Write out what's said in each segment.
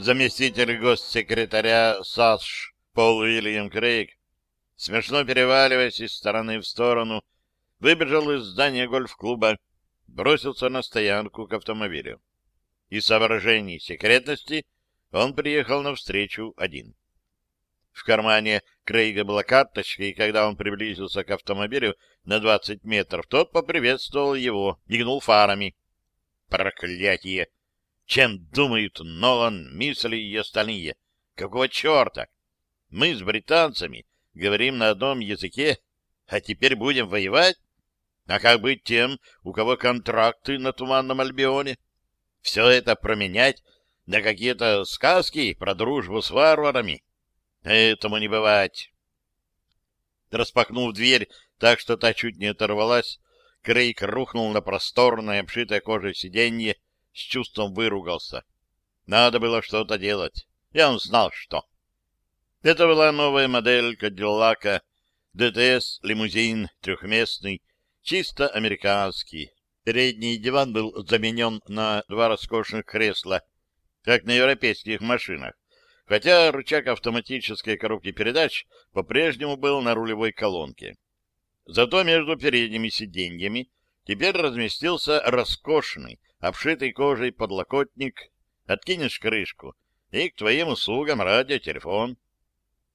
Заместитель госсекретаря САСШ Пол Уильям Крейг, смешно переваливаясь из стороны в сторону, выбежал из здания гольф-клуба, бросился на стоянку к автомобилю. Из соображений секретности он приехал навстречу один. В кармане Крейга была карточка, и когда он приблизился к автомобилю на 20 метров, тот поприветствовал его, мигнул фарами. Проклятие! Чем думают Нолан, Мисли и остальные? Какого черта? Мы с британцами говорим на одном языке, а теперь будем воевать? А как быть тем, у кого контракты на Туманном Альбионе? Все это променять на какие-то сказки про дружбу с варварами? Этому не бывать. Распахнув дверь так, что та чуть не оторвалась, Крейг рухнул на просторное, обшитое кожей сиденье, с чувством выругался. Надо было что-то делать. И он знал, что. Это была новая модель Кадиллака, ДТС, лимузин, трехместный, чисто американский. Передний диван был заменен на два роскошных кресла, как на европейских машинах хотя рычаг автоматической коробки передач по-прежнему был на рулевой колонке. Зато между передними сиденьями теперь разместился роскошный, обшитый кожей подлокотник. Откинешь крышку, и к твоим услугам радиотелефон.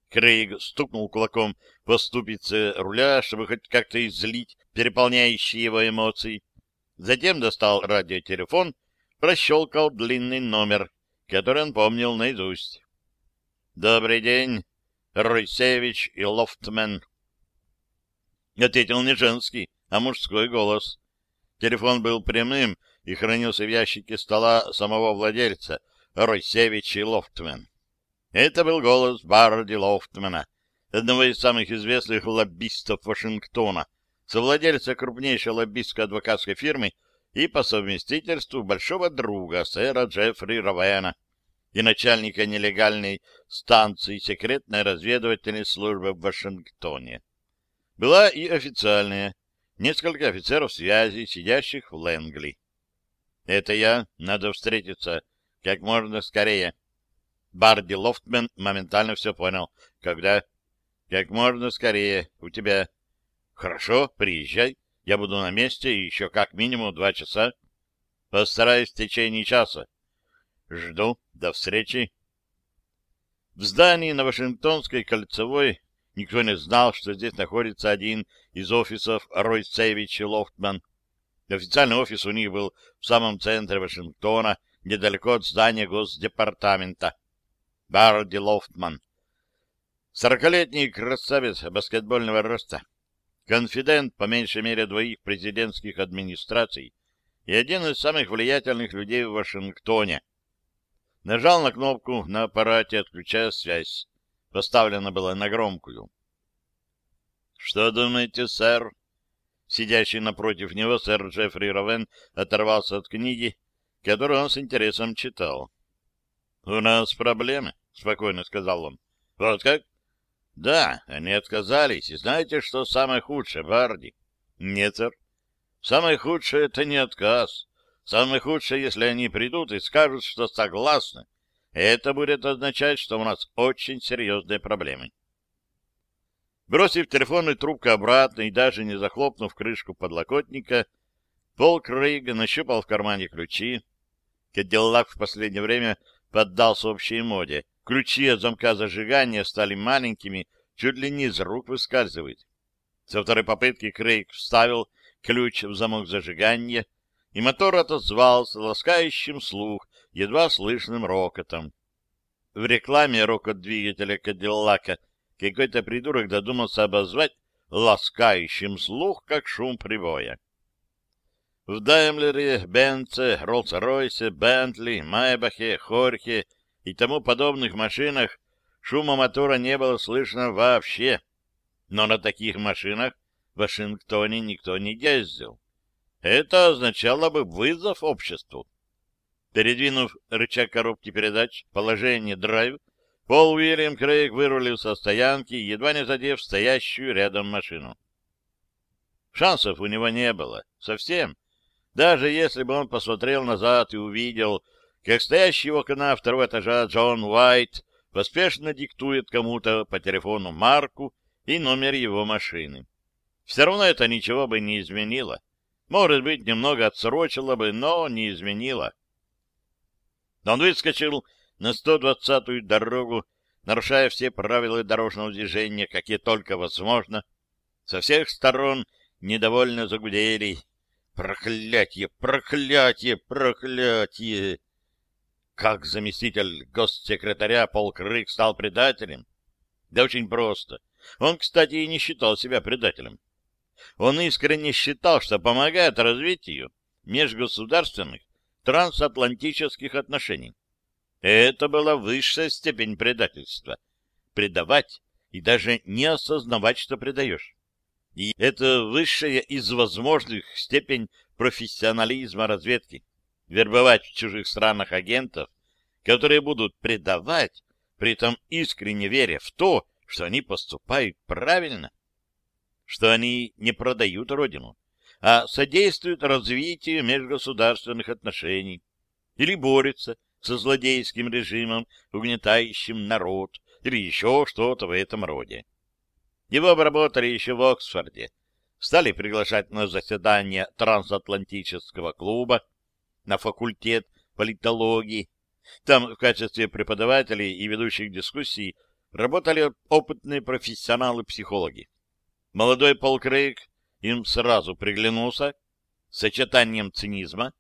Крейг стукнул кулаком по ступице руля, чтобы хоть как-то излить переполняющие его эмоции. Затем достал радиотелефон, прощелкал длинный номер, который он помнил наизусть. «Добрый день, Ройсевич и Лофтмен». Ответил не женский, а мужской голос. Телефон был прямым и хранился в ящике стола самого владельца, Ройсевич и Лофтмен. Это был голос Барди Лофтмена, одного из самых известных лоббистов Вашингтона, совладельца крупнейшей лоббистской адвокатской фирмы и по совместительству большого друга сэра Джеффри Ровена, и начальника нелегальной станции секретной разведывательной службы в Вашингтоне. Была и официальная, несколько офицеров связи, сидящих в Лэнгли. «Это я, надо встретиться как можно скорее». Барди Лофтмен моментально все понял. «Когда?» «Как можно скорее. У тебя...» «Хорошо, приезжай. Я буду на месте еще как минимум два часа. Постараюсь в течение часа. Жду. До встречи. В здании на Вашингтонской кольцевой никто не знал, что здесь находится один из офисов Ройцевич и Лофтман. Официальный офис у них был в самом центре Вашингтона, недалеко от здания Госдепартамента. Барди Лофтман. Сорокалетний красавец баскетбольного роста. Конфидент по меньшей мере двоих президентских администраций и один из самых влиятельных людей в Вашингтоне — Нажал на кнопку на аппарате, отключая связь. Поставлено было на громкую. «Что думаете, сэр?» Сидящий напротив него сэр Джеффри Ровен оторвался от книги, которую он с интересом читал. «У нас проблемы», — спокойно сказал он. «Вот как?» «Да, они отказались. И знаете, что самое худшее, Барди?» «Нет, сэр. Самое худшее — это не отказ. Самое худшее, если они придут и скажут, что согласны. Это будет означать, что у нас очень серьезные проблемы. Бросив телефонную трубку обратно и даже не захлопнув крышку подлокотника, Пол Крейг нащупал в кармане ключи. Кадиллак в последнее время поддался общей моде. Ключи от замка зажигания стали маленькими, чуть ли не из рук выскальзывать. Со второй попытки Крейг вставил ключ в замок зажигания, и мотор отозвался ласкающим слух, едва слышным рокотом. В рекламе рокот двигателя Кадиллака какой-то придурок додумался обозвать ласкающим слух, как шум прибоя. В Даймлере, Бенце, Роллс-Ройсе, Бентли, Майбахе, Хорхе и тому подобных машинах шума мотора не было слышно вообще. Но на таких машинах в Вашингтоне никто не ездил. Это означало бы вызов обществу. Передвинув рычаг коробки передач, положение драйв, Пол Уильям Крейг вырулил со стоянки, едва не задев стоящую рядом машину. Шансов у него не было. Совсем. Даже если бы он посмотрел назад и увидел, как стоящий у окна второго этажа Джон Уайт поспешно диктует кому-то по телефону марку и номер его машины. Все равно это ничего бы не изменило. Может быть, немного отсрочило бы, но не изменило. Он выскочил на 120-ю дорогу, нарушая все правила дорожного движения, какие только возможно. Со всех сторон недовольно загудели. Проклятье, проклятье, проклятье! Как заместитель госсекретаря Пол Крык стал предателем? Да очень просто. Он, кстати, и не считал себя предателем. Он искренне считал, что помогает развитию межгосударственных трансатлантических отношений. Это была высшая степень предательства. Предавать и даже не осознавать, что предаешь. И это высшая из возможных степень профессионализма разведки. Вербовать в чужих странах агентов, которые будут предавать, при этом искренне веря в то, что они поступают правильно, что они не продают родину, а содействуют развитию межгосударственных отношений или борются со злодейским режимом, угнетающим народ, или еще что-то в этом роде. Его обработали еще в Оксфорде, стали приглашать на заседания трансатлантического клуба, на факультет политологии. Там в качестве преподавателей и ведущих дискуссий работали опытные профессионалы-психологи. Молодой Пол Крейг им сразу приглянулся сочетанием цинизма,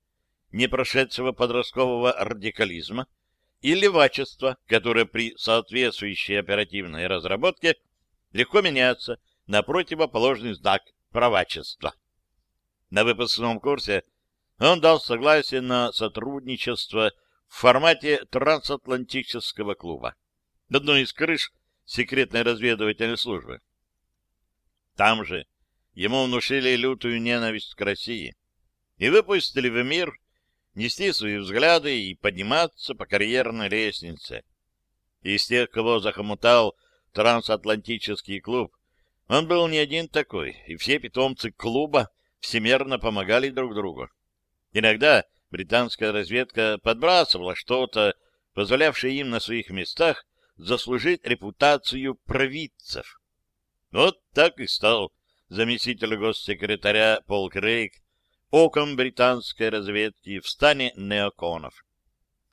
не прошедшего подросткового радикализма и левачества, которое при соответствующей оперативной разработке легко меняется на противоположный знак правачества. На выпускном курсе он дал согласие на сотрудничество в формате трансатлантического клуба, одной из крыш секретной разведывательной службы. Там же ему внушили лютую ненависть к России и выпустили в мир нести свои взгляды и подниматься по карьерной лестнице. Из тех, кого захомутал трансатлантический клуб, он был не один такой, и все питомцы клуба всемерно помогали друг другу. Иногда британская разведка подбрасывала что-то, позволявшее им на своих местах заслужить репутацию провидцев. Вот так и стал заместитель госсекретаря Пол Крейг оком британской разведки в стане неоконов.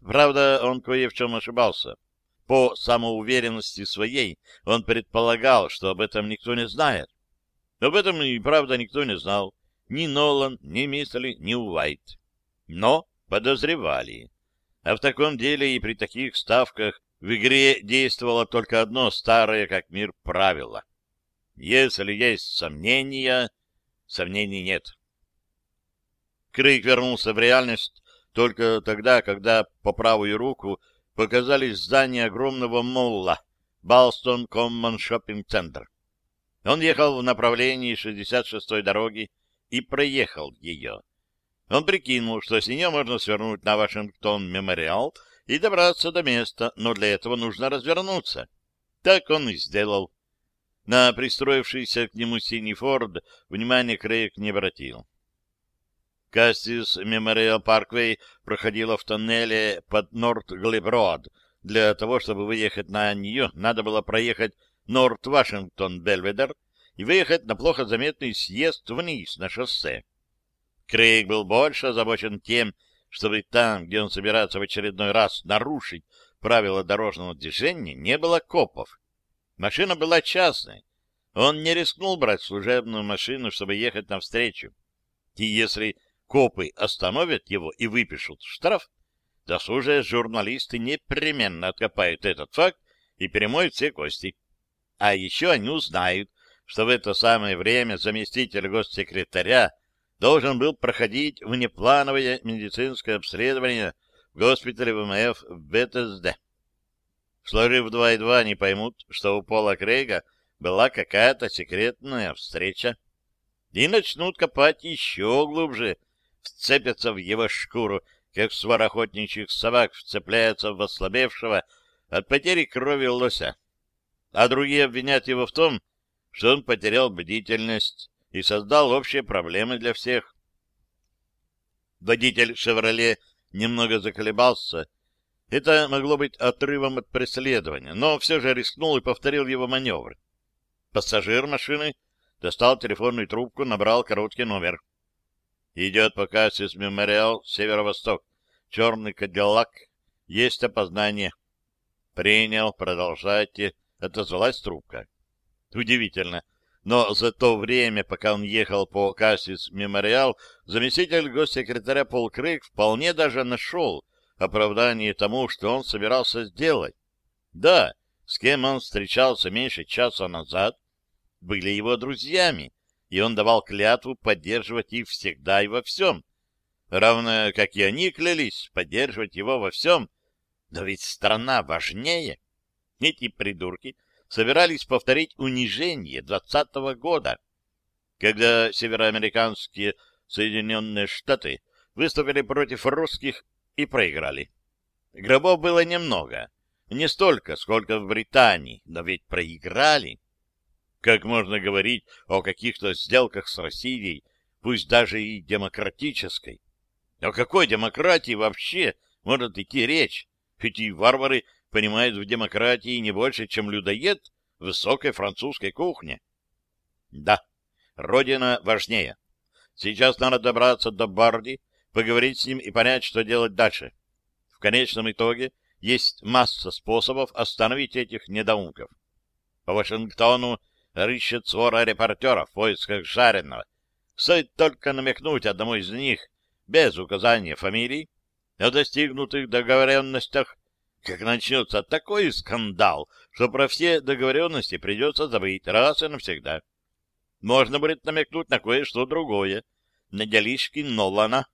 Правда, он кое в чем ошибался. По самоуверенности своей он предполагал, что об этом никто не знает. Об этом и правда никто не знал. Ни Нолан, ни Мистли, ни Уайт. Но подозревали. А в таком деле и при таких ставках в игре действовало только одно старое как мир правило. Если есть сомнения, сомнений нет. Крейг вернулся в реальность только тогда, когда по правую руку показались здания огромного молла Балстон Коммон Шоппинг Центр. Он ехал в направлении 66-й дороги и проехал ее. Он прикинул, что с нее можно свернуть на Вашингтон Мемориал и добраться до места, но для этого нужно развернуться. Так он и сделал. На пристроившийся к нему синий Форд внимания Крейг не обратил. Кассис Мемориал Парквей проходила в тоннеле под Норт-Глеброд. Для того, чтобы выехать на нее, надо было проехать Норт-Вашингтон-Бельведер и выехать на плохо заметный съезд вниз на шоссе. Крейг был больше озабочен тем, чтобы там, где он собирается в очередной раз нарушить правила дорожного движения, не было копов. Машина была частной. Он не рискнул брать служебную машину, чтобы ехать навстречу. И если копы остановят его и выпишут штраф, досужие журналисты непременно откопают этот факт и перемоют все кости. А еще они узнают, что в это самое время заместитель госсекретаря должен был проходить внеплановое медицинское обследование в госпитале ВМФ в БТСД. Сложив два и два, не поймут, что у Пола Крейга была какая-то секретная встреча, и начнут копать еще глубже, вцепятся в его шкуру, как свор собак вцепляется в ослабевшего от потери крови лося. А другие обвинят его в том, что он потерял бдительность и создал общие проблемы для всех. Водитель «Шевроле» немного заколебался. Это могло быть отрывом от преследования, но все же рискнул и повторил его маневр. Пассажир машины достал телефонную трубку, набрал короткий номер. Идет по Кассис Мемориал, северо-восток. Черный Кадиллак. Есть опознание. Принял, продолжайте. Отозвалась трубка. Удивительно. Но за то время, пока он ехал по Кассис Мемориал, заместитель госсекретаря Пол Крейг вполне даже нашел оправдание тому, что он собирался сделать. Да, с кем он встречался меньше часа назад, были его друзьями, и он давал клятву поддерживать их всегда и во всем, равно как и они клялись поддерживать его во всем. Но ведь страна важнее. Эти придурки собирались повторить унижение двадцатого года, когда североамериканские Соединенные Штаты выступили против русских и проиграли. Гробов было немного, не столько, сколько в Британии, но ведь проиграли. Как можно говорить о каких-то сделках с Россией, пусть даже и демократической? О какой демократии вообще может идти речь? Эти варвары понимают в демократии не больше, чем людоед в высокой французской кухне. Да, Родина важнее. Сейчас надо добраться до Барди, поговорить с ним и понять, что делать дальше. В конечном итоге есть масса способов остановить этих недоумков. По Вашингтону рыщет свора репортеров в поисках жареного. Стоит только намекнуть одному из них, без указания фамилий, о достигнутых договоренностях, как начнется такой скандал, что про все договоренности придется забыть раз и навсегда. Можно будет намекнуть на кое-что другое, на делишки Нолана,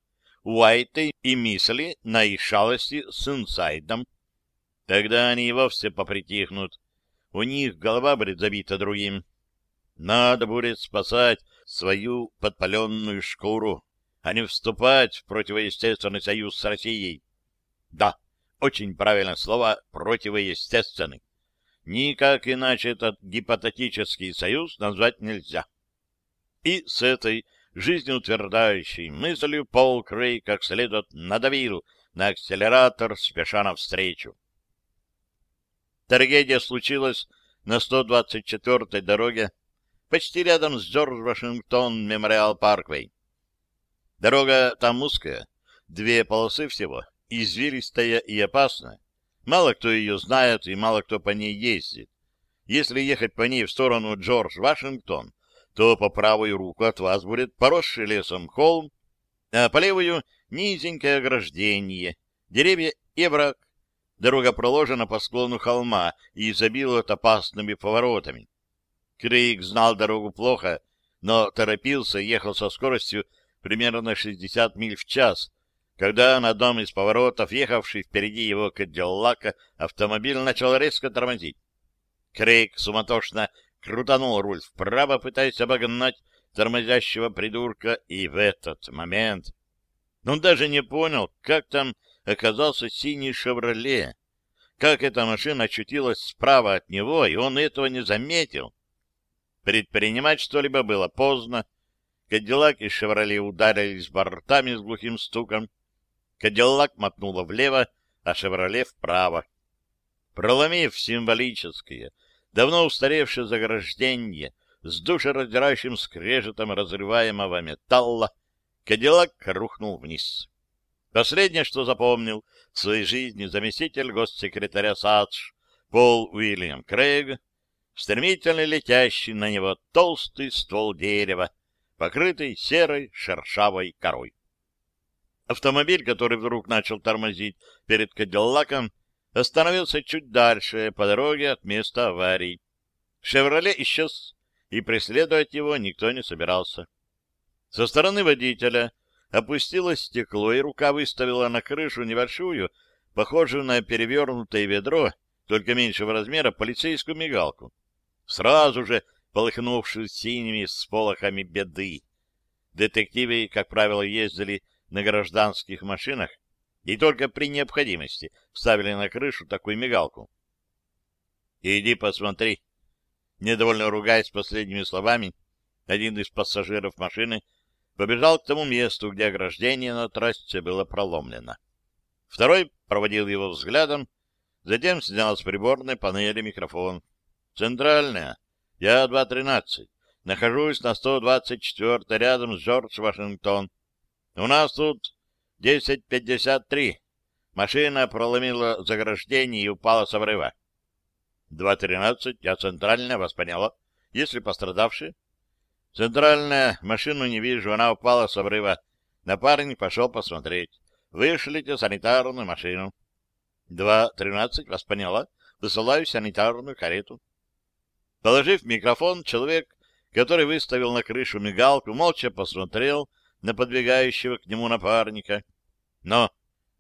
Уайта и Мисли, на их шалости с инсайдом. Тогда они и вовсе попритихнут, у них голова будет забита другим. Надо будет спасать свою подпаленную шкуру, а не вступать в противоестественный союз с Россией. Да, очень правильное слово «противоестественный». Никак иначе этот гипотетический союз назвать нельзя. И с этой жизнеутверждающей мыслью Пол Крей как следует надавил на акселератор, спеша навстречу. Трагедия случилась на 124-й дороге, почти рядом с Джордж Вашингтон Мемориал Парквей. Дорога там узкая, две полосы всего, извилистая и опасная. Мало кто ее знает и мало кто по ней ездит. Если ехать по ней в сторону Джордж Вашингтон, то по правую руку от вас будет поросший лесом холм, а по левую — низенькое ограждение, деревья и овраг. Дорога проложена по склону холма и изобилует опасными поворотами. Крейг знал дорогу плохо, но торопился и ехал со скоростью примерно 60 миль в час, когда на одном из поворотов, ехавший впереди его Кадиллака, автомобиль начал резко тормозить. Крейг суматошно крутанул руль вправо, пытаясь обогнать тормозящего придурка, и в этот момент он даже не понял, как там оказался синий «Шевроле». Как эта машина очутилась справа от него, и он этого не заметил. Предпринимать что-либо было поздно. Кадиллак и «Шевроле» ударились бортами с глухим стуком. Кадиллак мотнуло влево, а «Шевроле» вправо. Проломив символическое, давно устаревшее заграждение с душераздирающим скрежетом разрываемого металла, Кадиллак рухнул вниз. Последнее, что запомнил в своей жизни заместитель госсекретаря САДШ Пол Уильям Крейг, стремительно летящий на него толстый ствол дерева, покрытый серой шершавой корой. Автомобиль, который вдруг начал тормозить перед Кадиллаком, остановился чуть дальше по дороге от места аварии. «Шевроле» исчез, и преследовать его никто не собирался. Со стороны водителя опустилось стекло, и рука выставила на крышу небольшую, похожую на перевернутое ведро, только меньшего размера, полицейскую мигалку, сразу же полыхнувшую синими сполохами беды. Детективы, как правило, ездили на гражданских машинах и только при необходимости ставили на крышу такую мигалку. «Иди посмотри». Недовольно ругаясь последними словами, один из пассажиров машины побежал к тому месту, где ограждение на трассе было проломлено. Второй проводил его взглядом, затем снял с приборной панели микрофон. «Центральная. Я 213. Нахожусь на 124 рядом с Джордж Вашингтон. У нас тут 10.53. Машина проломила заграждение и упала с обрыва. 2.13. Я центральная, вас поняла. Если пострадавшие? Центральная. Машину не вижу, она упала с обрыва. Напарник пошел посмотреть. Вышлите санитарную машину. 2.13. Вас поняла. Высылаю санитарную карету. Положив микрофон, человек, который выставил на крышу мигалку, молча посмотрел на подбегающего к нему напарника. Но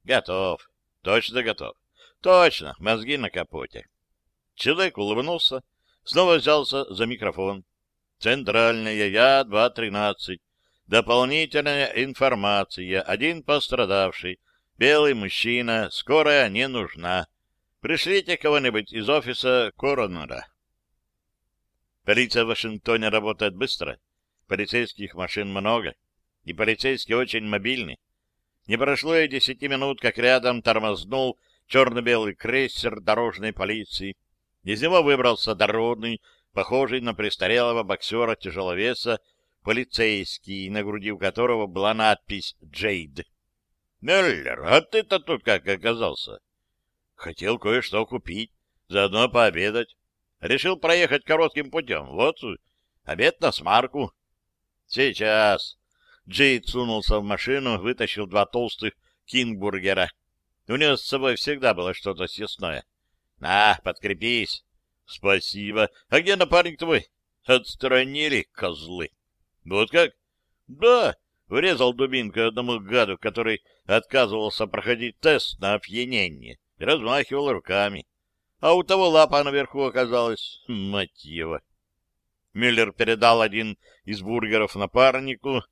готов. Точно готов. Точно. Мозги на капоте. Человек улыбнулся, снова взялся за микрофон. Центральная Я 213. Дополнительная информация. Один пострадавший. Белый мужчина. Скорая не нужна. Пришлите кого-нибудь из офиса коронера. Полиция в Вашингтоне работает быстро. Полицейских машин много. И полицейские очень мобильны. Не прошло и десяти минут, как рядом тормознул черно-белый крейсер дорожной полиции. Из него выбрался дородный, похожий на престарелого боксера-тяжеловеса, полицейский, на груди у которого была надпись «Джейд». «Мюллер, а ты-то тут как оказался?» «Хотел кое-что купить, заодно пообедать. Решил проехать коротким путем. Вот, обед на смарку». «Сейчас». Джейд сунулся в машину, вытащил два толстых кингбургера. У него с собой всегда было что-то съестное. — На, подкрепись. — Спасибо. А где напарник твой? — Отстранили, козлы. — Вот как? — Да, врезал дубинкой одному гаду, который отказывался проходить тест на опьянение, и размахивал руками. А у того лапа наверху оказалась. Мать его! Мюллер передал один из бургеров напарнику,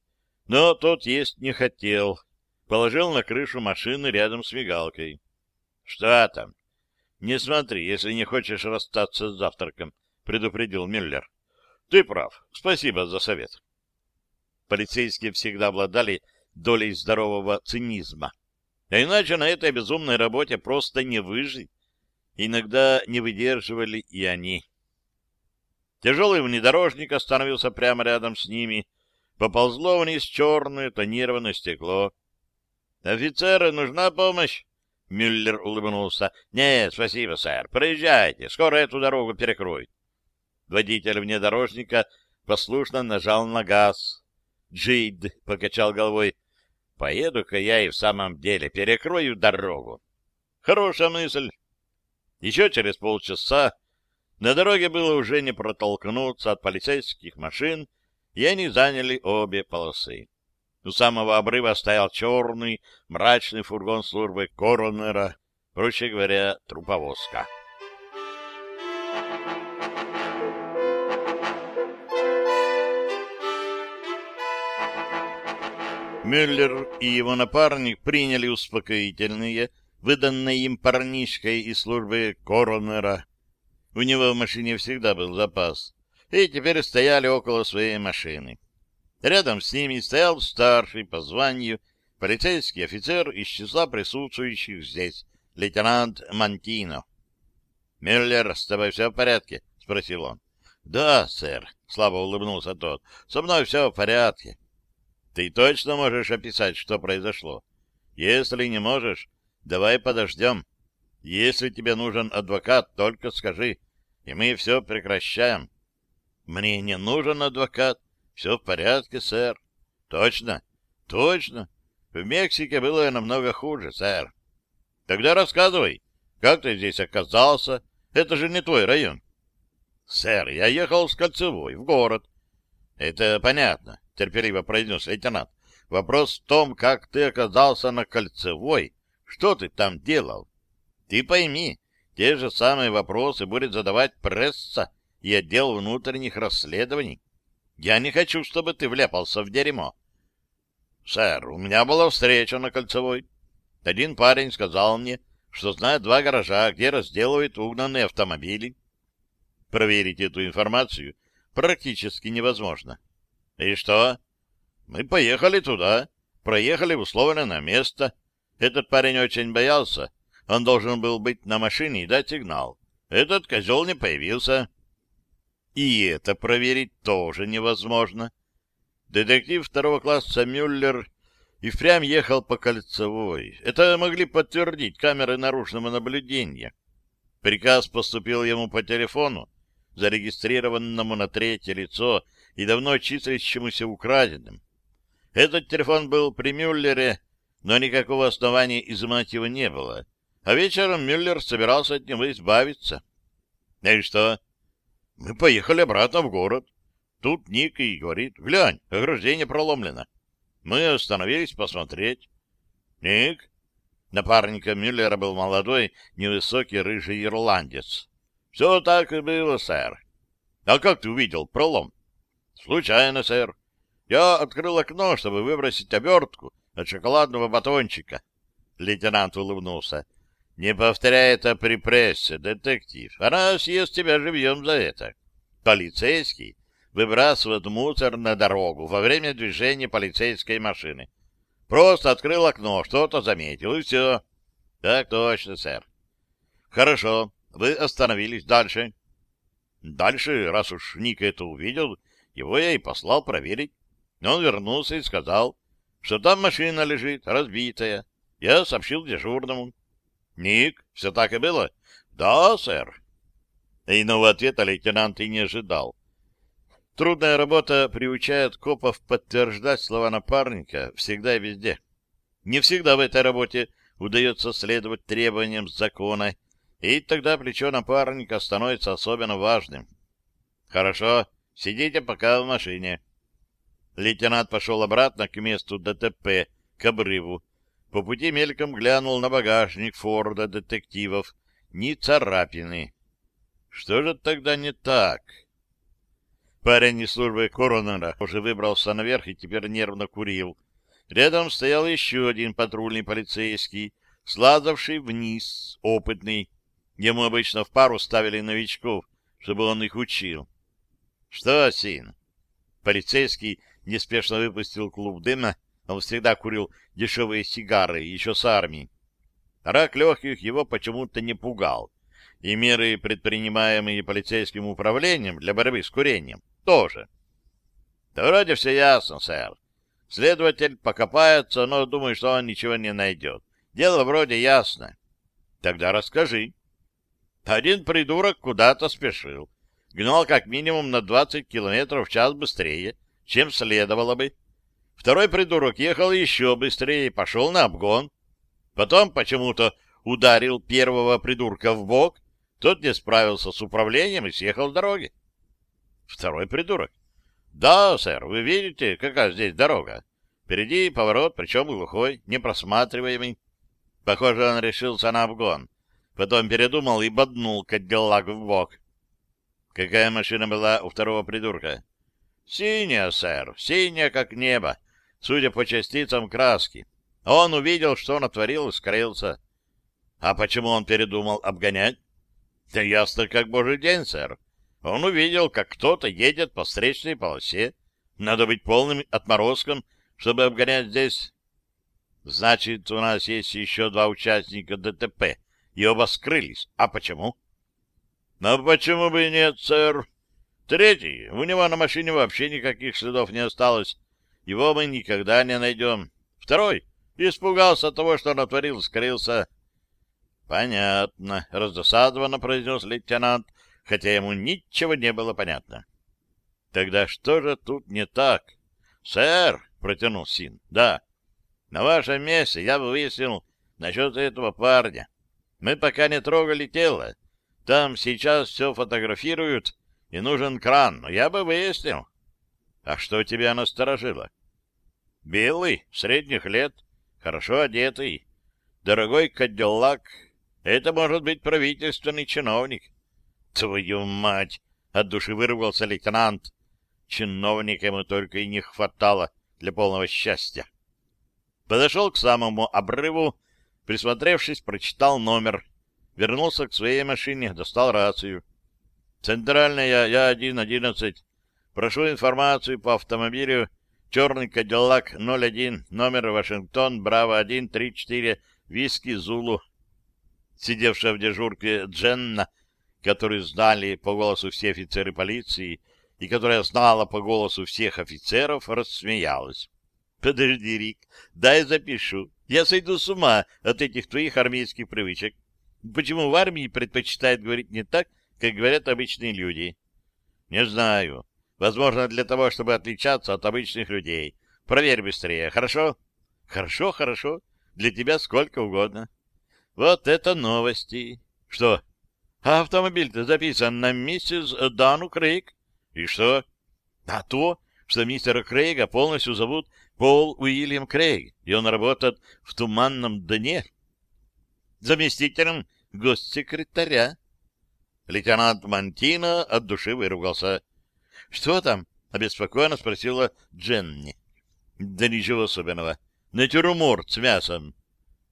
но тот есть не хотел. Положил на крышу машины рядом с мигалкой. — Что там? — Не смотри, если не хочешь расстаться с завтраком, — предупредил Мюллер. — Ты прав. Спасибо за совет. Полицейские всегда обладали долей здорового цинизма. А иначе на этой безумной работе просто не выжить. Иногда не выдерживали и они. Тяжелый внедорожник остановился прямо рядом с ними, поползло вниз черное тонированное стекло. «Офицеры, нужна помощь?» Мюллер улыбнулся. «Нет, спасибо, сэр. Проезжайте. Скоро эту дорогу перекроют». Водитель внедорожника послушно нажал на газ. Джейд покачал головой. «Поеду-ка я и в самом деле перекрою дорогу». «Хорошая мысль». Еще через полчаса на дороге было уже не протолкнуться от полицейских машин, и они заняли обе полосы. У самого обрыва стоял черный, мрачный фургон службы коронера, проще говоря, труповозка. Мюллер и его напарник приняли успокоительные, выданные им парнишкой из службы коронера. У него в машине всегда был запас, и теперь стояли около своей машины. Рядом с ними стоял старший по званию полицейский офицер из числа присутствующих здесь, лейтенант Мантино. — Мюллер, с тобой все в порядке? — спросил он. — Да, сэр, — слабо улыбнулся тот. — Со мной все в порядке. — Ты точно можешь описать, что произошло? Если не можешь, давай подождем. Если тебе нужен адвокат, только скажи, и мы все прекращаем. — Мне не нужен адвокат, все в порядке, сэр. Точно? Точно. В Мексике было намного хуже, сэр. Тогда рассказывай, как ты здесь оказался? Это же не твой район. Сэр, я ехал с Кольцевой в город. Это понятно, терпеливо произнес лейтенант. Вопрос в том, как ты оказался на Кольцевой. Что ты там делал? Ты пойми, те же самые вопросы будет задавать пресса и отдел внутренних расследований. Я не хочу, чтобы ты вляпался в дерьмо. Сэр, у меня была встреча на Кольцевой. Один парень сказал мне, что знает два гаража, где разделывают угнанные автомобили. Проверить эту информацию практически невозможно. И что? Мы поехали туда, проехали в условленное место. Этот парень очень боялся. Он должен был быть на машине и дать сигнал. Этот козел не появился. И это проверить тоже невозможно. Детектив второго класса Мюллер и впрямь ехал по кольцевой. Это могли подтвердить камеры наружного наблюдения. Приказ поступил ему по телефону, зарегистрированному на третье лицо и давно числящемуся украденным. Этот телефон был при Мюллере, но никакого основания изымать его не было. А вечером Мюллер собирался от него избавиться. Ну и что? Мы поехали обратно в город. Тут Ник и говорит, глянь, ограждение проломлено. Мы остановились посмотреть. Ник? Напарником Мюллера был молодой, невысокий, рыжий ирландец. Все так и было, сэр. А как ты увидел пролом? Случайно, сэр. Я открыл окно, чтобы выбросить обертку от шоколадного батончика. Лейтенант улыбнулся. Не повторяй это при прессе, детектив. Она съест тебя живьем за это. Полицейский выбрасывает мусор на дорогу во время движения полицейской машины. Просто открыл окно, что-то заметил, и все. Так точно, сэр. Хорошо, вы остановились. Дальше. Дальше, раз уж Ник это увидел, его я и послал проверить. Он вернулся и сказал, что там машина лежит, разбитая. Я сообщил дежурному. Ник, все так и было? Да, сэр. Иного ответа лейтенант и не ожидал. Трудная работа приучает копов подтверждать слова напарника всегда и везде. Не всегда в этой работе удается следовать требованиям закона, и тогда плечо напарника становится особенно важным. Хорошо, сидите пока в машине. Лейтенант пошел обратно к месту ДТП, к обрыву, по пути мельком глянул на багажник Форда детективов. Ни царапины. Что же тогда не так? Парень из службы коронера уже выбрался наверх и теперь нервно курил. Рядом стоял еще один патрульный полицейский, слазавший вниз, опытный. Ему обычно в пару ставили новичков, чтобы он их учил. — Что, Син? Полицейский неспешно выпустил клуб дыма он всегда курил дешевые сигары, еще с армии. Рак легких его почему-то не пугал. И меры, предпринимаемые полицейским управлением для борьбы с курением, тоже. Да вроде все ясно, сэр. Следователь покопается, но думаю, что он ничего не найдет. Дело вроде ясно. Тогда расскажи. Один придурок куда-то спешил. Гнал как минимум на 20 километров в час быстрее, чем следовало бы. Второй придурок ехал еще быстрее пошел на обгон. Потом почему-то ударил первого придурка в бок, тот не справился с управлением и съехал с дороги. Второй придурок. Да, сэр, вы видите, какая здесь дорога. Впереди поворот, причем глухой, непросматриваемый. Похоже, он решился на обгон. Потом передумал и боднул Кадиллак в бок. Какая машина была у второго придурка? Синяя, сэр, синяя, как небо судя по частицам краски. Он увидел, что натворил, и скрылся. А почему он передумал обгонять? Да ясно, как божий день, сэр. Он увидел, как кто-то едет по встречной полосе. Надо быть полным отморозком, чтобы обгонять здесь. Значит, у нас есть еще два участника ДТП, и оба скрылись. А почему? Ну, почему бы и нет, сэр? Третий, у него на машине вообще никаких следов не осталось его мы никогда не найдем. Второй испугался того, что натворил, скрылся. — Понятно, — раздосадованно произнес лейтенант, хотя ему ничего не было понятно. — Тогда что же тут не так? — Сэр, — протянул Син, — да. На вашем месте я бы выяснил насчет этого парня. Мы пока не трогали тело. Там сейчас все фотографируют, и нужен кран, но я бы выяснил. А что тебя насторожило? Белый, средних лет, хорошо одетый, дорогой кадиллак. Это может быть правительственный чиновник. Твою мать! От души вырвался лейтенант. Чиновника ему только и не хватало для полного счастья. Подошел к самому обрыву, присмотревшись, прочитал номер. Вернулся к своей машине, достал рацию. Центральная Я-1-11. Прошу информацию по автомобилю черный Кадиллак 01, номер Вашингтон, Браво 134, виски Зулу. Сидевшая в дежурке Дженна, которую знали по голосу все офицеры полиции, и которая знала по голосу всех офицеров, рассмеялась. — Подожди, Рик, дай запишу. Я сойду с ума от этих твоих армейских привычек. Почему в армии предпочитают говорить не так, как говорят обычные люди? — Не знаю. Возможно, для того, чтобы отличаться от обычных людей. Проверь быстрее, хорошо? — Хорошо, хорошо. Для тебя сколько угодно. — Вот это новости. — Что? — А автомобиль-то записан на миссис Дану Крейг. — И что? — А то, что мистера Крейга полностью зовут Пол Уильям Крейг, и он работает в Туманном дне. Заместителем госсекретаря. Лейтенант Мантина от души выругался. — Что там? — обеспокоенно спросила Дженни. — Да ничего особенного. Натюрморт с мясом.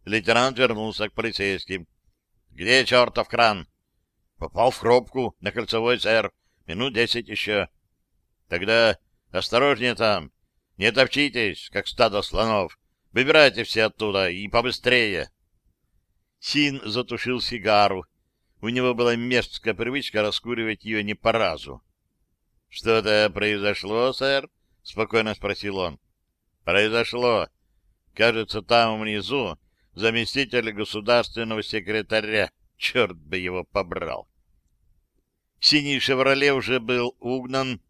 Лейтенант вернулся к полицейским. — Где чертов кран? — Попал в хробку на кольцевой, сэр. Минут десять еще. — Тогда осторожнее там. Не топчитесь, как стадо слонов. Выбирайте все оттуда и побыстрее. Син затушил сигару. У него была мерзкая привычка раскуривать ее не по разу. — Что-то произошло, сэр? — спокойно спросил он. — Произошло. Кажется, там внизу заместитель государственного секретаря. Черт бы его побрал. Синий «Шевроле» уже был угнан,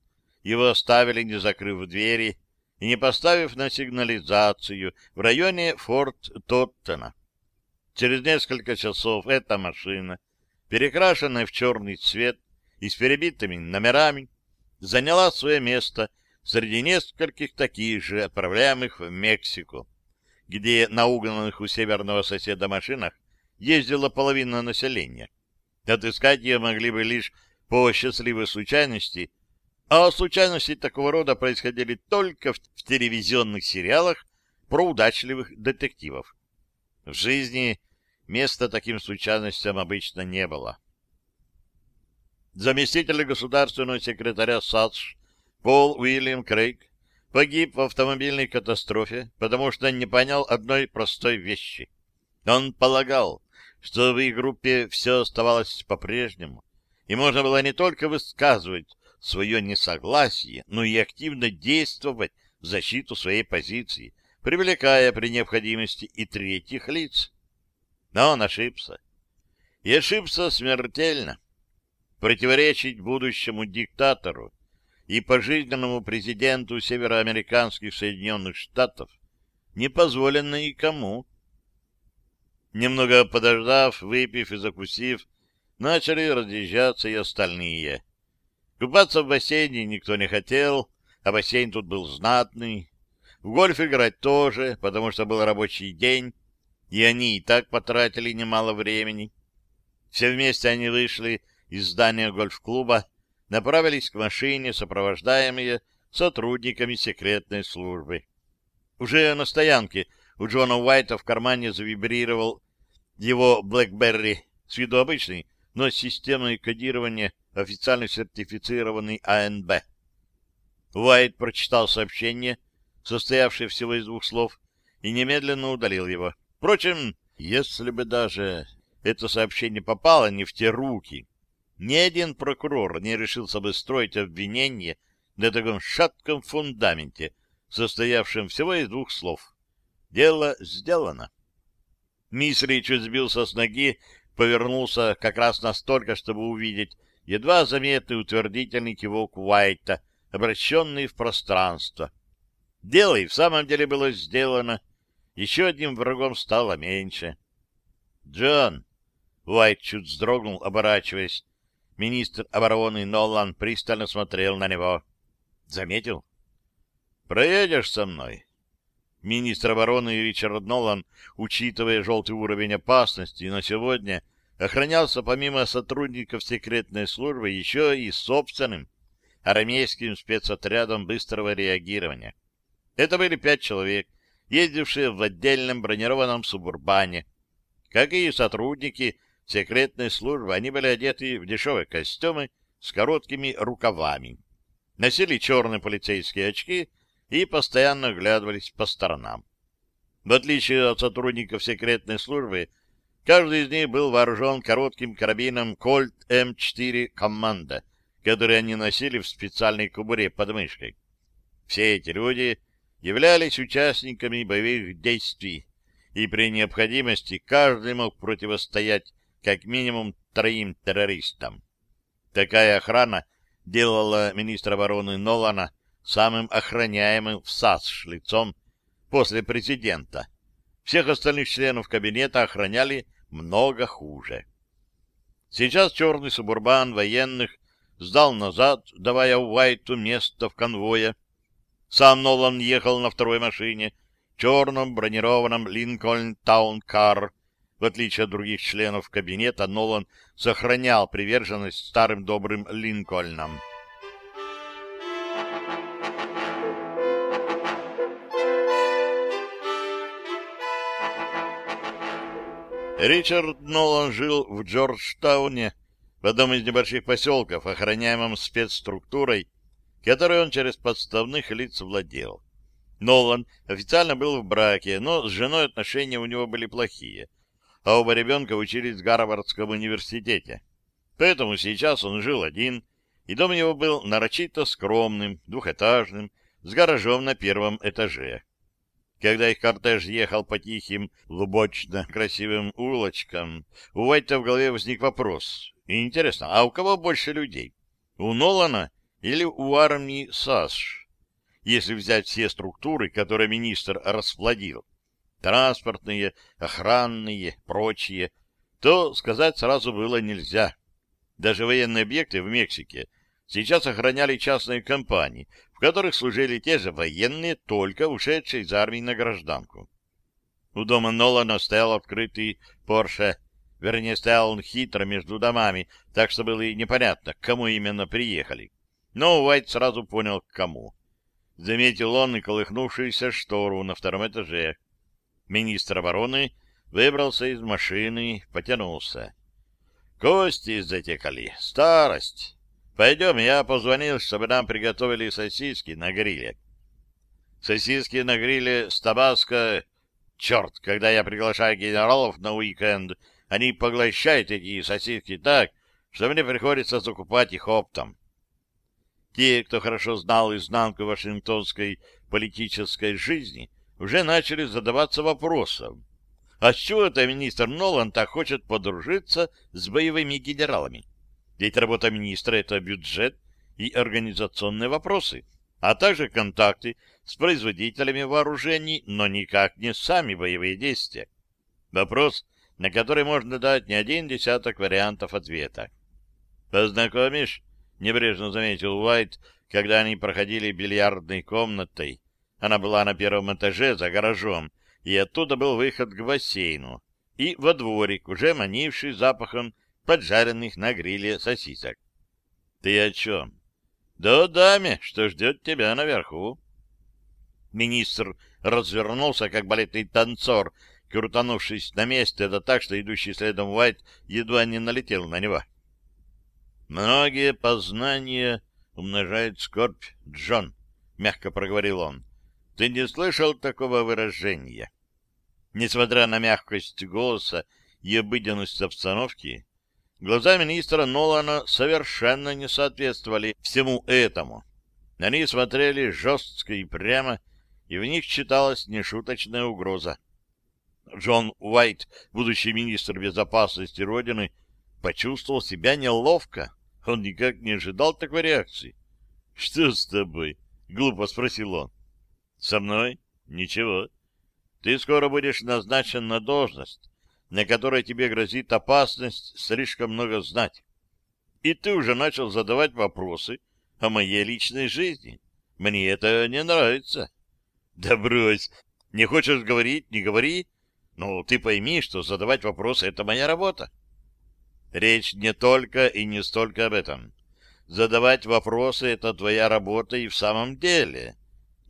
его оставили, не закрыв двери и не поставив на сигнализацию в районе Форт Тоттена. Через несколько часов эта машина, перекрашенная в черный цвет и с перебитыми номерами, заняла свое место среди нескольких таких же, отправляемых в Мексику, где на угнанных у северного соседа машинах ездила половина населения. Отыскать ее могли бы лишь по счастливой случайности, а случайности такого рода происходили только в, в телевизионных сериалах про удачливых детективов. В жизни места таким случайностям обычно не было. Заместитель государственного секретаря САДШ Пол Уильям Крейг погиб в автомобильной катастрофе, потому что не понял одной простой вещи. Он полагал, что в их группе все оставалось по-прежнему, и можно было не только высказывать свое несогласие, но и активно действовать в защиту своей позиции, привлекая при необходимости и третьих лиц. Но он ошибся. И ошибся смертельно. Противоречить будущему диктатору и пожизненному президенту североамериканских Соединенных Штатов не позволено никому. Немного подождав, выпив и закусив, начали разъезжаться и остальные. Купаться в бассейне никто не хотел, а бассейн тут был знатный. В гольф играть тоже, потому что был рабочий день, и они и так потратили немало времени. Все вместе они вышли из здания гольф-клуба, направились к машине, сопровождаемые сотрудниками секретной службы. Уже на стоянке у Джона Уайта в кармане завибрировал его BlackBerry, с виду обычный, но с системой кодирования официально сертифицированный АНБ. Уайт прочитал сообщение, состоявшее всего из двух слов, и немедленно удалил его. Впрочем, если бы даже это сообщение попало не в те руки, ни один прокурор не решился бы строить обвинение на таком шатком фундаменте, состоявшем всего из двух слов. Дело сделано. Мисли чуть сбился с ноги, повернулся как раз настолько, чтобы увидеть едва заметный утвердительный кивок Уайта, обращенный в пространство. Дело и в самом деле было сделано. Еще одним врагом стало меньше. «Джон!» — Уайт чуть вздрогнул, оборачиваясь. Министр обороны Нолан пристально смотрел на него. «Заметил?» «Проедешь со мной?» Министр обороны Ричард Нолан, учитывая желтый уровень опасности на сегодня, охранялся помимо сотрудников секретной службы еще и собственным армейским спецотрядом быстрого реагирования. Это были пять человек, ездившие в отдельном бронированном субурбане. Как и сотрудники секретной службы, они были одеты в дешевые костюмы с короткими рукавами. Носили черные полицейские очки и постоянно оглядывались по сторонам. В отличие от сотрудников секретной службы, каждый из них был вооружен коротким карабином Colt M4 «Команда», который они носили в специальной кобуре под мышкой. Все эти люди являлись участниками боевых действий, и при необходимости каждый мог противостоять как минимум троим террористам. Такая охрана делала министра обороны Нолана самым охраняемым в САСШ лицом после президента. Всех остальных членов кабинета охраняли много хуже. Сейчас черный субурбан военных сдал назад, давая Уайту место в конвое. Сам Нолан ехал на второй машине, черном бронированном Линкольн Таун Кар. В отличие от других членов кабинета, Нолан сохранял приверженность старым добрым Линкольнам. Ричард Нолан жил в Джорджтауне, в одном из небольших поселков, охраняемом спецструктурой, которой он через подставных лиц владел. Нолан официально был в браке, но с женой отношения у него были плохие, а оба ребенка учились в Гарвардском университете. Поэтому сейчас он жил один, и дом его был нарочито скромным, двухэтажным, с гаражом на первом этаже. Когда их кортеж ехал по тихим, лубочно красивым улочкам, у Уайта в голове возник вопрос. Интересно, а у кого больше людей? У Нолана или у армии САСШ? Если взять все структуры, которые министр расплодил, транспортные, охранные, прочие, то сказать сразу было нельзя. Даже военные объекты в Мексике сейчас охраняли частные компании, которых служили те же военные, только ушедшие из армии на гражданку. У дома Нолана стоял открытый Порше, вернее, стоял он хитро между домами, так что было и непонятно, к кому именно приехали. Но Уайт сразу понял, к кому. Заметил он и колыхнувшуюся штору на втором этаже. Министр обороны выбрался из машины, потянулся. Кости затекали, старость. Пойдем, я позвонил, чтобы нам приготовили сосиски на гриле. Сосиски на гриле с табаско... Черт, когда я приглашаю генералов на уикенд, они поглощают эти сосиски так, что мне приходится закупать их оптом. Те, кто хорошо знал изнанку вашингтонской политической жизни, уже начали задаваться вопросом. А с чего это министр Нолан так хочет подружиться с боевыми генералами? Ведь работа министра — это бюджет и организационные вопросы, а также контакты с производителями вооружений, но никак не сами боевые действия. Вопрос, на который можно дать не один десяток вариантов ответа. «Познакомишь?» — небрежно заметил Уайт, когда они проходили бильярдной комнатой. Она была на первом этаже за гаражом, и оттуда был выход к бассейну и во дворик, уже манивший запахом поджаренных на гриле сосисок. — Ты о чем? — Да даме, что ждет тебя наверху. Министр развернулся, как балетный танцор, крутанувшись на месте, да так, что идущий следом Уайт едва не налетел на него. «Многие познания умножают скорбь, Джон», — мягко проговорил он. «Ты не слышал такого выражения?» Несмотря на мягкость голоса и обыденность обстановки, Глаза министра Нолана совершенно не соответствовали всему этому. Они смотрели жестко и прямо, и в них читалась нешуточная угроза. Джон Уайт, будущий министр безопасности Родины, почувствовал себя неловко. Он никак не ожидал такой реакции. — Что с тобой? — глупо спросил он. — Со мной? Ничего. Ты скоро будешь назначен на должность, на которой тебе грозит опасность слишком много знать. И ты уже начал задавать вопросы о моей личной жизни. Мне это не нравится. Да брось, не хочешь говорить, не говори. Но ты пойми, что задавать вопросы — это моя работа. Речь не только и не столько об этом. Задавать вопросы — это твоя работа и в самом деле.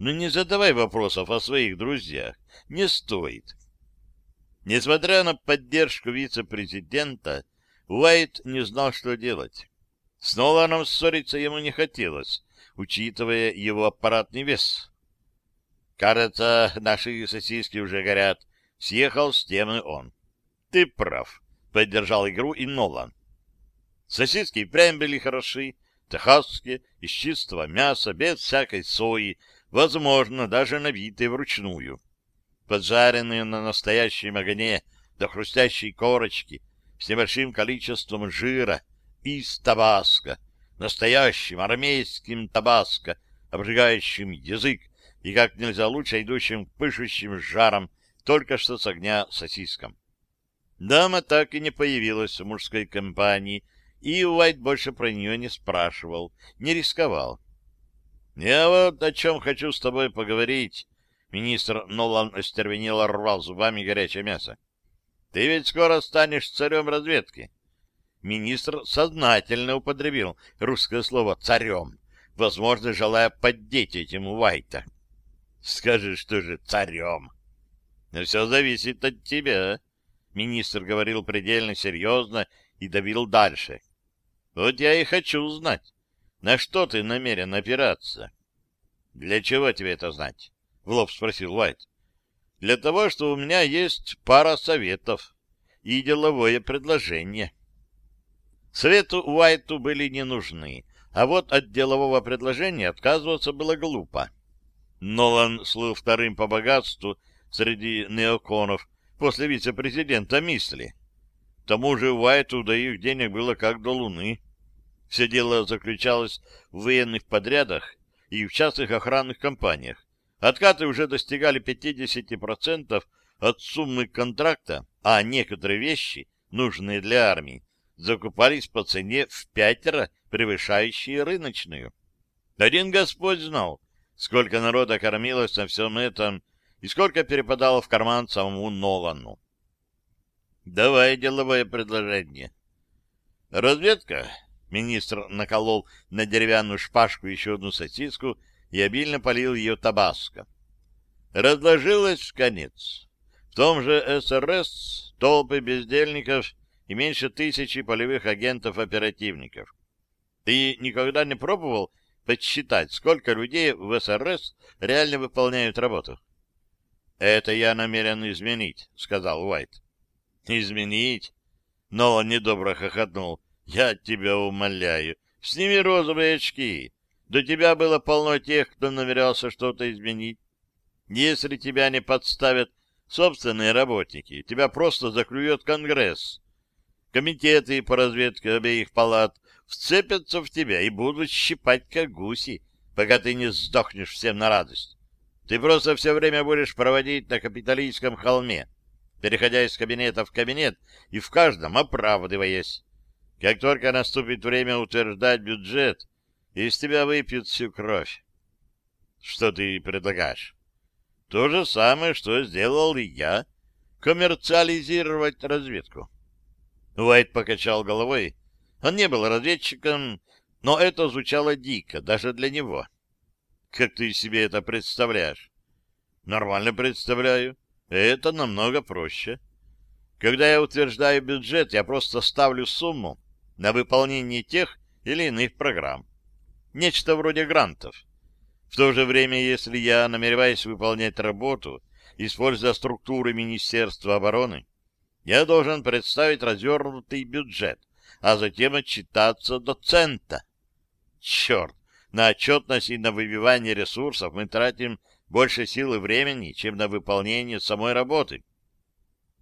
Но не задавай вопросов о своих друзьях. Не стоит. Несмотря на поддержку вице-президента, Уайт не знал, что делать. С Ноланом ссориться ему не хотелось, учитывая его аппаратный вес. Кажется, наши сосиски уже горят. Съехал с темы он. Ты прав, поддержал игру и Нолан. Сосиски прям были хороши, техасские, из чистого мяса, без всякой сои, возможно, даже набитые вручную. Поджаренные на настоящем огне до хрустящей корочки, с небольшим количеством жира, из табаско, настоящим армейским табаско, обжигающим язык и как нельзя лучше идущим пышущим жаром только что с огня сосискам. Дама так и не появилась в мужской компании, и Уайт больше про нее не спрашивал, не рисковал. «Я вот о чем хочу с тобой поговорить», — министр Нолан остервенело рвал зубами горячее мясо. «Ты ведь скоро станешь царем разведки». Министр сознательно употребил русское слово «царем», возможно, желая поддеть этим Уайта. Скажешь, что же царем? Все зависит от тебя. Министр говорил предельно серьезно и давил дальше. Вот я и хочу знать, на что ты намерен опираться. Для чего тебе это знать? В лоб спросил Уайт. Для того, что у меня есть пара советов и деловое предложение. Совету Уайту были не нужны, а вот от делового предложения отказываться было глупо. Нолан слыл вторым по богатству среди неоконов после вице-президента Мисли. К тому же Уайту до их денег было как до луны. Все дело заключалось в военных подрядах и в частных охранных компаниях. Откаты уже достигали 50% от суммы контракта, а некоторые вещи, нужные для армии, закупались по цене в пятеро превышающей рыночную. Один Господь знал, сколько народа кормилось на всем этом и сколько перепадало в карман самому Нолану. Давай деловое предложение. Разведка. Министр наколол на деревянную шпажку еще одну сосиску и обильно полил ее табаско. Разложилась в конец. В том же СРС толпы бездельников и меньше тысячи полевых агентов-оперативников. Ты никогда не пробовал подсчитать, сколько людей в СРС реально выполняют работу. — Это я намерен изменить, — сказал Уайт. — Изменить? Но он недобро хохотнул. — Я тебя умоляю, сними розовые очки. До тебя было полно тех, кто намерялся что-то изменить. Если тебя не подставят собственные работники, тебя просто заклюет Конгресс. Комитеты по разведке обеих палат вцепятся в тебя и будут щипать, как гуси, пока ты не сдохнешь всем на радость. Ты просто все время будешь проводить на капиталистском холме, переходя из кабинета в кабинет и в каждом оправдываясь. Как только наступит время утверждать бюджет, из тебя выпьют всю кровь. Что ты предлагаешь? То же самое, что сделал и я. Коммерциализировать разведку. Уайт покачал головой он не был разведчиком, но это звучало дико, даже для него. Как ты себе это представляешь? Нормально представляю. Это намного проще. Когда я утверждаю бюджет, я просто ставлю сумму на выполнение тех или иных программ. Нечто вроде грантов. В то же время, если я намереваюсь выполнять работу, используя структуры Министерства обороны, я должен представить развернутый бюджет, а затем отчитаться до цента. Черт! На отчетность и на выбивание ресурсов мы тратим больше сил и времени, чем на выполнение самой работы.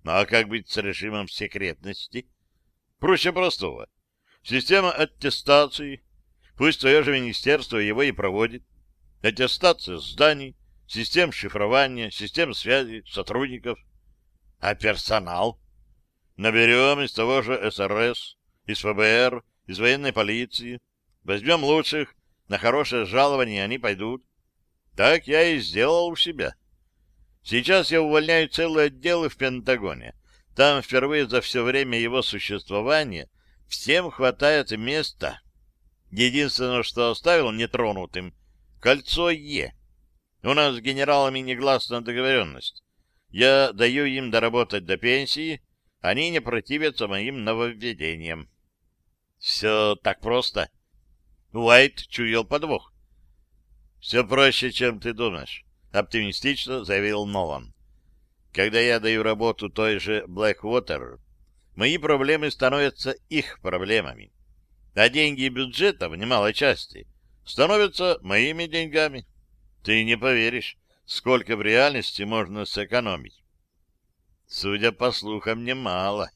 Ну а как быть с режимом секретности? Проще простого. Система аттестации. Пусть твое же министерство его и проводит. Аттестация зданий, систем шифрования, систем связи, сотрудников. А персонал? Наберем из того же СРС, из ФБР, из военной полиции. Возьмем лучших, на хорошее жалование они пойдут. Так я и сделал у себя. Сейчас я увольняю целые отделы в Пентагоне. Там впервые за все время его существования всем хватает места. Единственное, что оставил нетронутым — кольцо Е. У нас с генералами негласная договоренность. Я даю им доработать до пенсии, они не противятся моим нововведениям. Все так просто. Уайт чуял подвох. Все проще, чем ты думаешь. — оптимистично заявил Нолан. «Когда я даю работу той же Blackwater, мои проблемы становятся их проблемами, а деньги бюджета в немалой части становятся моими деньгами. Ты не поверишь, сколько в реальности можно сэкономить. Судя по слухам, немало.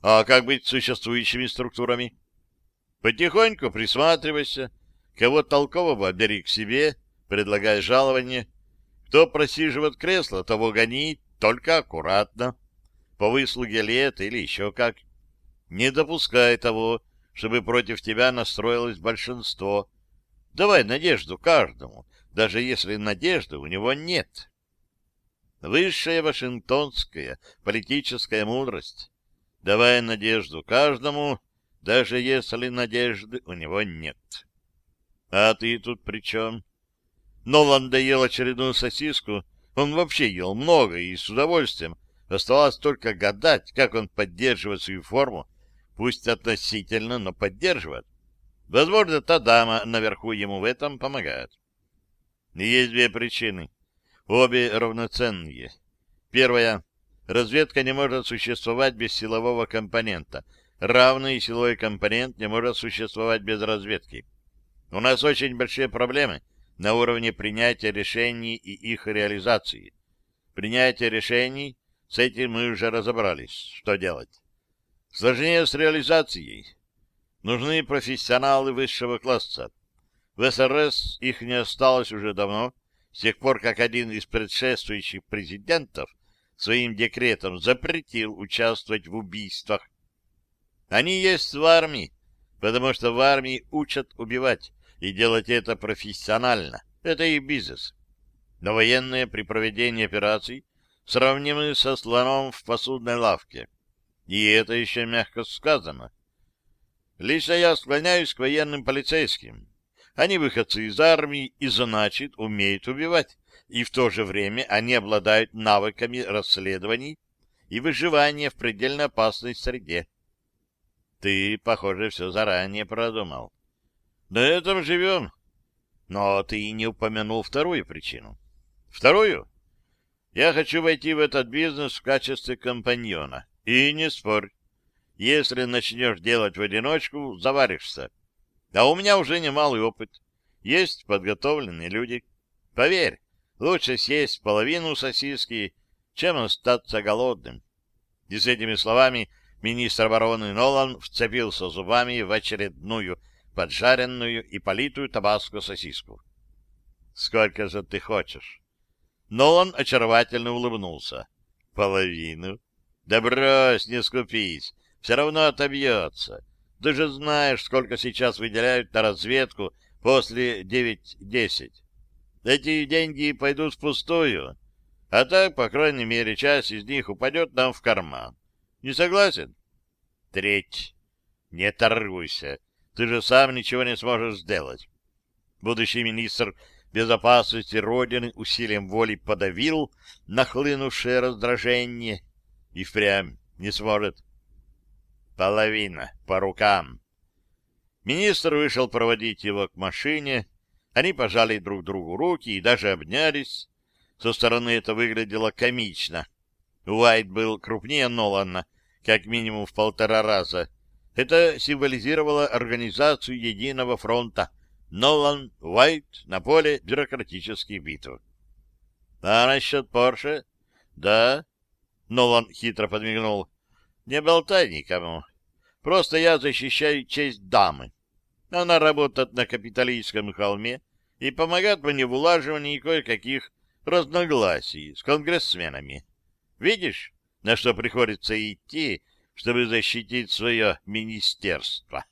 А как быть с существующими структурами? Потихоньку присматривайся, кого толкового бери к себе, предлагай жалование. Кто просиживает кресло, того гони, только аккуратно. По выслуге лет или еще как. Не допускай того, чтобы против тебя настроилось большинство. Давай надежду каждому, даже если надежды у него нет. Высшая вашингтонская политическая мудрость. Давай надежду каждому, даже если надежды у него нет. А ты тут при чем? Нолан доел очередную сосиску. Он вообще ел много и с удовольствием. Оставалось только гадать, как он поддерживает свою форму, пусть относительно, но поддерживает. Возможно, та дама наверху ему в этом помогает. Есть две причины. Обе равноценные. Первая. Разведка не может существовать без силового компонента. Равный силовой компонент не может существовать без разведки. У нас очень большие проблемы на уровне принятия решений и их реализации. Принятие решений, с этим мы уже разобрались. Что делать? Сложнее с реализацией. Нужны профессионалы высшего класса. В СРС их не осталось уже давно, с тех пор, как один из предшествующих президентов своим декретом запретил участвовать в убийствах. Они есть в армии, потому что в армии учат убивать, и делать это профессионально. Это их бизнес. Но военные при проведении операций сравнимы со слоном в посудной лавке. И это еще мягко сказано. Лично я склоняюсь к военным полицейским. Они выходцы из армии и, значит, умеют убивать. И в то же время они обладают навыками расследований и выживания в предельно опасной среде. Ты, похоже, все заранее продумал. На этом живем. Но ты не упомянул вторую причину. Вторую? Я хочу войти в этот бизнес в качестве компаньона. И не спорь. Если начнешь делать в одиночку, заваришься. А у меня уже немалый опыт. Есть подготовленные люди. Поверь, лучше съесть половину сосиски, чем остаться голодным. И с этими словами министр обороны Нолан вцепился зубами в очередную поджаренную и политую табаско сосиску. — Сколько же ты хочешь? Нолан очаровательно улыбнулся. — Половину. — Да брось, не скупись, все равно отобьется. Ты же знаешь, сколько сейчас выделяют на разведку после 9-10. Эти деньги пойдут впустую, а так, по крайней мере, часть из них упадет нам в карман. Не согласен? Треть. Не торгуйся. Ты же сам ничего не сможешь сделать. Будущий министр безопасности Родины усилием воли подавил нахлынувшее раздражение и впрямь не сможет. Половина. По рукам. Министр вышел проводить его к машине. Они пожали друг другу руки и даже обнялись. Со стороны это выглядело комично. Уайт был крупнее Нолана, как минимум в полтора раза. Это символизировало организацию единого фронта. Нолан, Уайт на поле бюрократических битв. А насчет Порше? Да. Нолан хитро подмигнул. Не болтай никому. Просто я защищаю честь дамы. Она работает на капиталистском холме и помогает мне в улаживании кое-каких разногласий с конгрессменами. Видишь, на что приходится идти, чтобы защитить свое министерство?